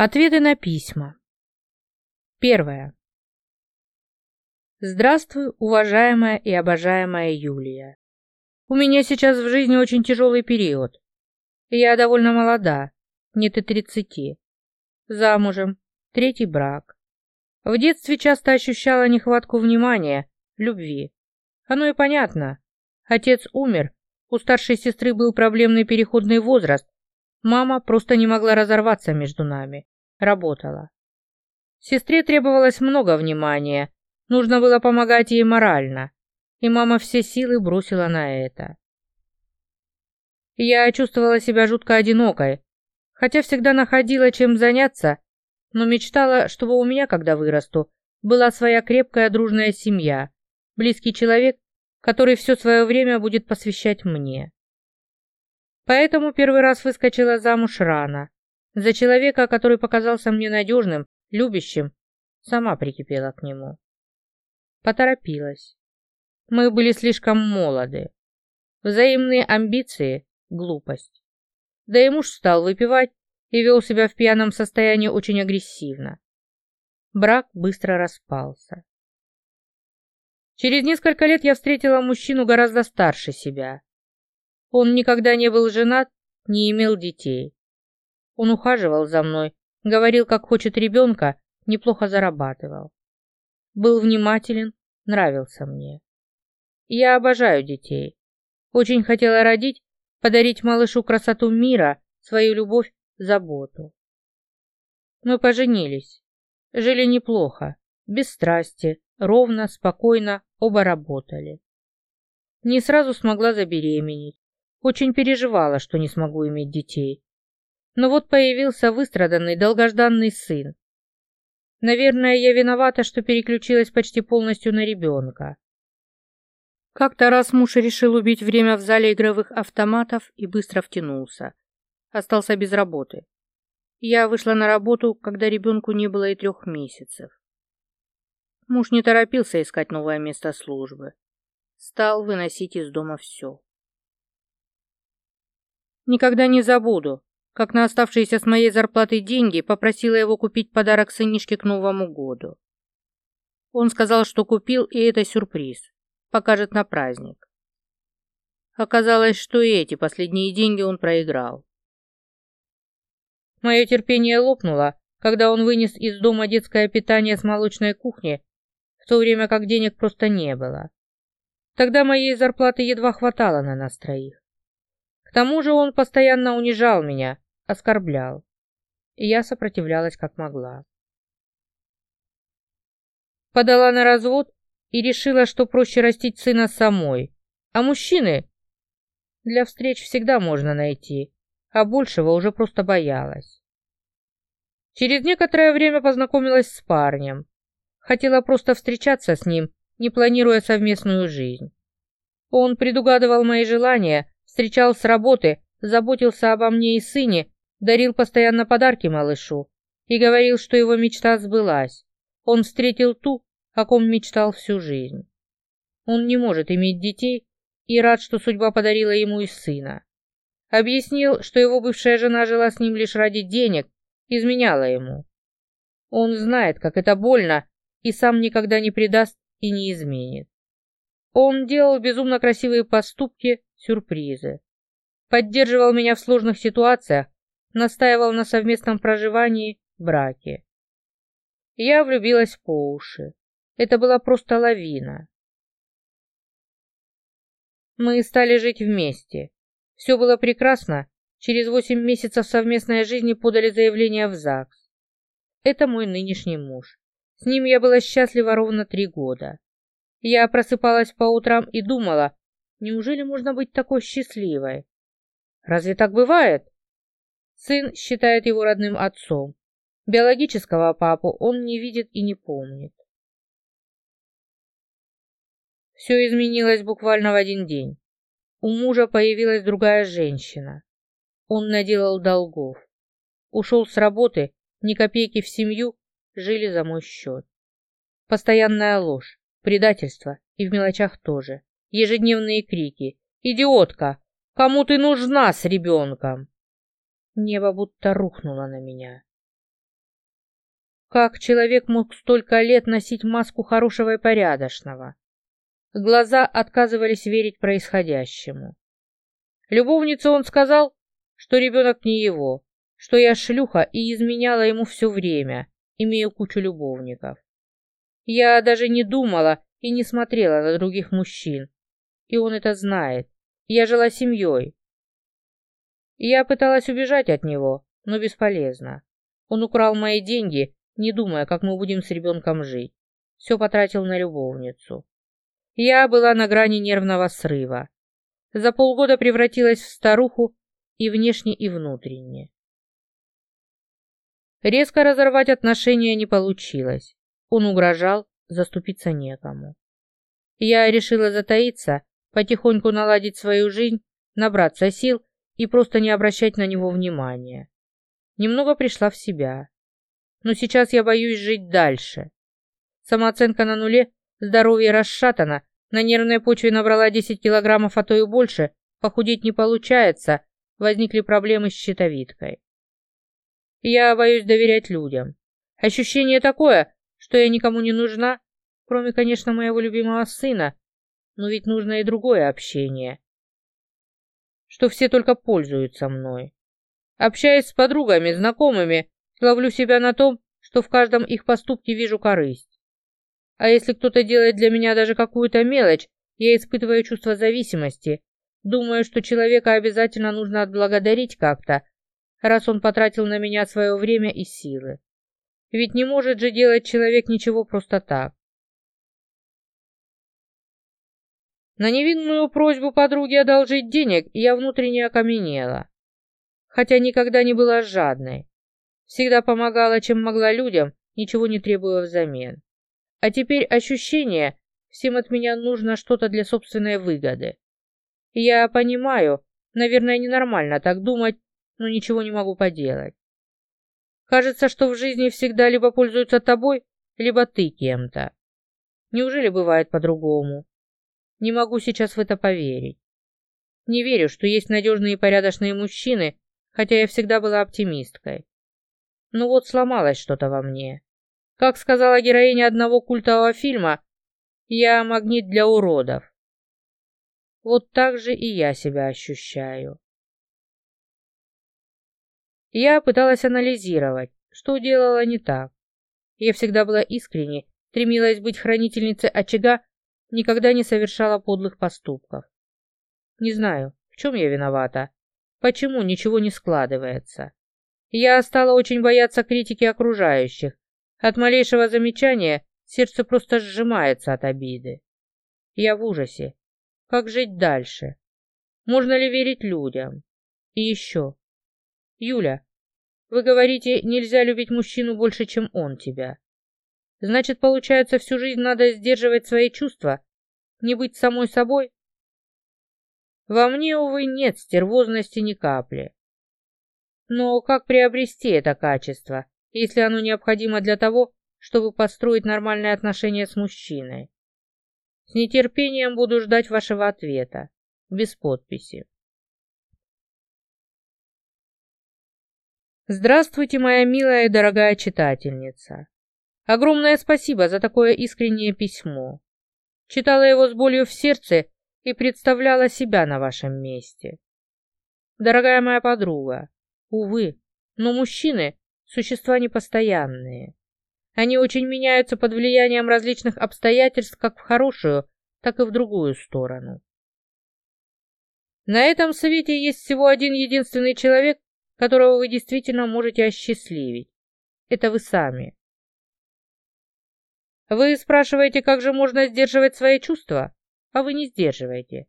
Ответы на письма. Первое. Здравствуй, уважаемая и обожаемая Юлия. У меня сейчас в жизни очень тяжелый период. Я довольно молода, нет и тридцати. Замужем, третий брак. В детстве часто ощущала нехватку внимания, любви. Оно и понятно. Отец умер, у старшей сестры был проблемный переходный возраст, Мама просто не могла разорваться между нами. Работала. Сестре требовалось много внимания. Нужно было помогать ей морально. И мама все силы бросила на это. Я чувствовала себя жутко одинокой, хотя всегда находила чем заняться, но мечтала, чтобы у меня, когда вырасту, была своя крепкая дружная семья, близкий человек, который все свое время будет посвящать мне. Поэтому первый раз выскочила замуж рано. За человека, который показался мне надежным, любящим, сама прикипела к нему. Поторопилась. Мы были слишком молоды. Взаимные амбиции – глупость. Да и муж стал выпивать и вел себя в пьяном состоянии очень агрессивно. Брак быстро распался. Через несколько лет я встретила мужчину гораздо старше себя. Он никогда не был женат, не имел детей. Он ухаживал за мной, говорил, как хочет ребенка, неплохо зарабатывал. Был внимателен, нравился мне. Я обожаю детей. Очень хотела родить, подарить малышу красоту мира, свою любовь, заботу. Мы поженились. Жили неплохо, без страсти, ровно, спокойно, оба работали. Не сразу смогла забеременеть. Очень переживала, что не смогу иметь детей. Но вот появился выстраданный, долгожданный сын. Наверное, я виновата, что переключилась почти полностью на ребенка. Как-то раз муж решил убить время в зале игровых автоматов и быстро втянулся. Остался без работы. Я вышла на работу, когда ребенку не было и трех месяцев. Муж не торопился искать новое место службы. Стал выносить из дома все. Никогда не забуду, как на оставшиеся с моей зарплаты деньги попросила его купить подарок сынишке к Новому году. Он сказал, что купил, и это сюрприз. Покажет на праздник. Оказалось, что и эти последние деньги он проиграл. Мое терпение лопнуло, когда он вынес из дома детское питание с молочной кухни, в то время как денег просто не было. Тогда моей зарплаты едва хватало на нас троих. К тому же он постоянно унижал меня, оскорблял. И я сопротивлялась как могла. Подала на развод и решила, что проще растить сына самой. А мужчины для встреч всегда можно найти, а большего уже просто боялась. Через некоторое время познакомилась с парнем. Хотела просто встречаться с ним, не планируя совместную жизнь. Он предугадывал мои желания, встречал с работы, заботился обо мне и сыне, дарил постоянно подарки малышу и говорил, что его мечта сбылась. Он встретил ту, о ком мечтал всю жизнь. Он не может иметь детей и рад, что судьба подарила ему и сына. Объяснил, что его бывшая жена жила с ним лишь ради денег, изменяла ему. Он знает, как это больно, и сам никогда не предаст и не изменит. Он делал безумно красивые поступки, сюрпризы. Поддерживал меня в сложных ситуациях, настаивал на совместном проживании, браке. Я влюбилась по уши. Это была просто лавина. Мы стали жить вместе. Все было прекрасно. Через восемь месяцев совместной жизни подали заявление в ЗАГС. Это мой нынешний муж. С ним я была счастлива ровно три года. Я просыпалась по утрам и думала, неужели можно быть такой счастливой? Разве так бывает? Сын считает его родным отцом. Биологического папу он не видит и не помнит. Все изменилось буквально в один день. У мужа появилась другая женщина. Он наделал долгов. Ушел с работы, ни копейки в семью, жили за мой счет. Постоянная ложь предательство и в мелочах тоже. Ежедневные крики. «Идиотка! Кому ты нужна с ребенком?» Небо будто рухнуло на меня. Как человек мог столько лет носить маску хорошего и порядочного? Глаза отказывались верить происходящему. Любовнице он сказал, что ребенок не его, что я шлюха и изменяла ему все время, имея кучу любовников. Я даже не думала и не смотрела на других мужчин, и он это знает. Я жила семьей. Я пыталась убежать от него, но бесполезно. Он украл мои деньги, не думая, как мы будем с ребенком жить. Все потратил на любовницу. Я была на грани нервного срыва. За полгода превратилась в старуху и внешне, и внутренне. Резко разорвать отношения не получилось. Он угрожал, заступиться некому. Я решила затаиться, потихоньку наладить свою жизнь, набраться сил и просто не обращать на него внимания. Немного пришла в себя. Но сейчас я боюсь жить дальше. Самооценка на нуле, здоровье расшатано, на нервной почве набрала 10 килограммов, а то и больше, похудеть не получается, возникли проблемы с щитовидкой. Я боюсь доверять людям. Ощущение такое, что я никому не нужна, кроме, конечно, моего любимого сына, но ведь нужно и другое общение. Что все только пользуются мной. Общаясь с подругами, знакомыми, ловлю себя на том, что в каждом их поступке вижу корысть. А если кто-то делает для меня даже какую-то мелочь, я испытываю чувство зависимости, думаю, что человека обязательно нужно отблагодарить как-то, раз он потратил на меня свое время и силы. Ведь не может же делать человек ничего просто так. На невинную просьбу подруги одолжить денег я внутренне окаменела. Хотя никогда не была жадной. Всегда помогала, чем могла людям, ничего не требуя взамен. А теперь ощущение, всем от меня нужно что-то для собственной выгоды. Я понимаю, наверное, ненормально так думать, но ничего не могу поделать. Кажется, что в жизни всегда либо пользуются тобой, либо ты кем-то. Неужели бывает по-другому? Не могу сейчас в это поверить. Не верю, что есть надежные и порядочные мужчины, хотя я всегда была оптимисткой. Но вот сломалось что-то во мне. Как сказала героиня одного культового фильма, я магнит для уродов. Вот так же и я себя ощущаю. Я пыталась анализировать, что делала не так. Я всегда была искренне, стремилась быть хранительницей очага никогда не совершала подлых поступков. Не знаю, в чем я виновата, почему ничего не складывается. Я стала очень бояться критики окружающих. От малейшего замечания сердце просто сжимается от обиды. Я в ужасе. Как жить дальше? Можно ли верить людям? И еще. Юля, вы говорите, нельзя любить мужчину больше, чем он тебя. Значит, получается, всю жизнь надо сдерживать свои чувства, не быть самой собой? Во мне, увы, нет стервозности ни капли. Но как приобрести это качество, если оно необходимо для того, чтобы построить нормальные отношения с мужчиной? С нетерпением буду ждать вашего ответа, без подписи. Здравствуйте, моя милая и дорогая читательница. Огромное спасибо за такое искреннее письмо. Читала его с болью в сердце и представляла себя на вашем месте. Дорогая моя подруга, увы, но мужчины – существа непостоянные. Они очень меняются под влиянием различных обстоятельств как в хорошую, так и в другую сторону. На этом свете есть всего один единственный человек, которого вы действительно можете осчастливить. Это вы сами. Вы спрашиваете, как же можно сдерживать свои чувства? А вы не сдерживаете.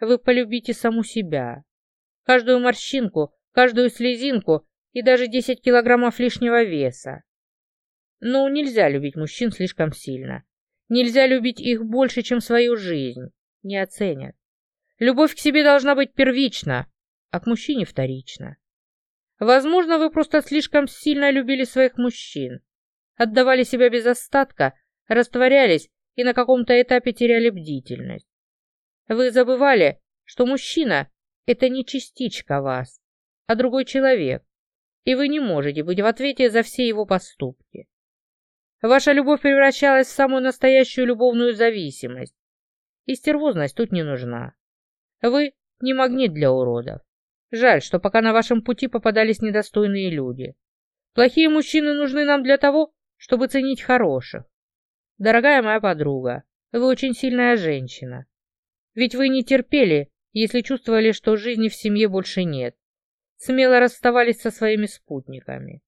Вы полюбите саму себя. Каждую морщинку, каждую слезинку и даже 10 килограммов лишнего веса. Но нельзя любить мужчин слишком сильно. Нельзя любить их больше, чем свою жизнь. Не оценят. Любовь к себе должна быть первична, а к мужчине вторична. Возможно, вы просто слишком сильно любили своих мужчин, отдавали себя без остатка, растворялись и на каком-то этапе теряли бдительность. Вы забывали, что мужчина – это не частичка вас, а другой человек, и вы не можете быть в ответе за все его поступки. Ваша любовь превращалась в самую настоящую любовную зависимость. И стервозность тут не нужна. Вы не магнит для уродов. Жаль, что пока на вашем пути попадались недостойные люди. Плохие мужчины нужны нам для того, чтобы ценить хороших. Дорогая моя подруга, вы очень сильная женщина. Ведь вы не терпели, если чувствовали, что жизни в семье больше нет. Смело расставались со своими спутниками.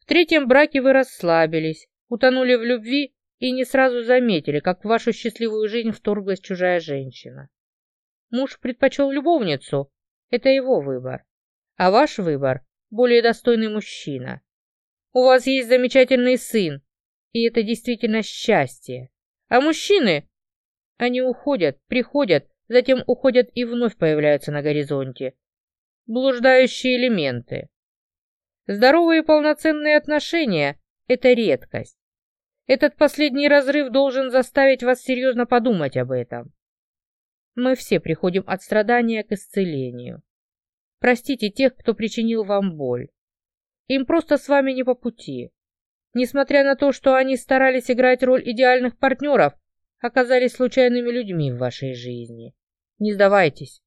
В третьем браке вы расслабились, утонули в любви и не сразу заметили, как в вашу счастливую жизнь вторглась чужая женщина. Муж предпочел любовницу, это его выбор. А ваш выбор – более достойный мужчина. У вас есть замечательный сын, и это действительно счастье. А мужчины, они уходят, приходят, затем уходят и вновь появляются на горизонте. Блуждающие элементы. Здоровые полноценные отношения – это редкость. Этот последний разрыв должен заставить вас серьезно подумать об этом. Мы все приходим от страдания к исцелению. Простите тех, кто причинил вам боль. Им просто с вами не по пути. Несмотря на то, что они старались играть роль идеальных партнеров, оказались случайными людьми в вашей жизни. Не сдавайтесь.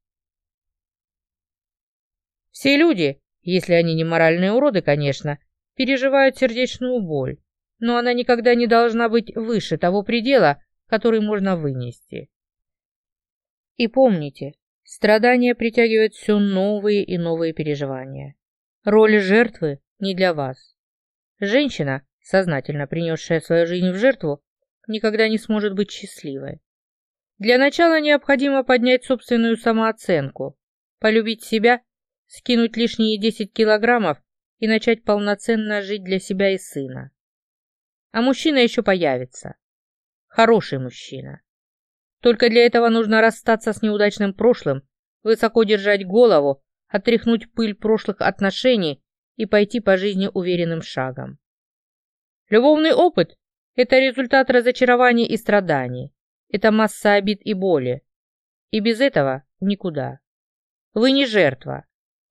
Все люди, если они не моральные уроды, конечно, переживают сердечную боль но она никогда не должна быть выше того предела, который можно вынести. И помните, страдания притягивают все новые и новые переживания. Роль жертвы не для вас. Женщина, сознательно принесшая свою жизнь в жертву, никогда не сможет быть счастливой. Для начала необходимо поднять собственную самооценку, полюбить себя, скинуть лишние 10 килограммов и начать полноценно жить для себя и сына. А мужчина еще появится. Хороший мужчина. Только для этого нужно расстаться с неудачным прошлым, высоко держать голову, отряхнуть пыль прошлых отношений и пойти по жизни уверенным шагом. Любовный опыт – это результат разочарований и страданий. Это масса обид и боли. И без этого никуда. Вы не жертва.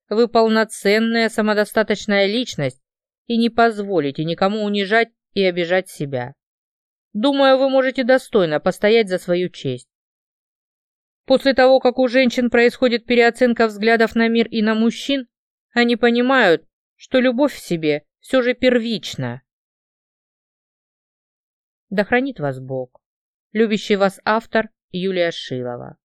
Вы полноценная самодостаточная личность и не позволите никому унижать и обижать себя. Думаю, вы можете достойно постоять за свою честь. После того, как у женщин происходит переоценка взглядов на мир и на мужчин, они понимают, что любовь в себе все же первична. Да хранит вас Бог. Любящий вас автор Юлия Шилова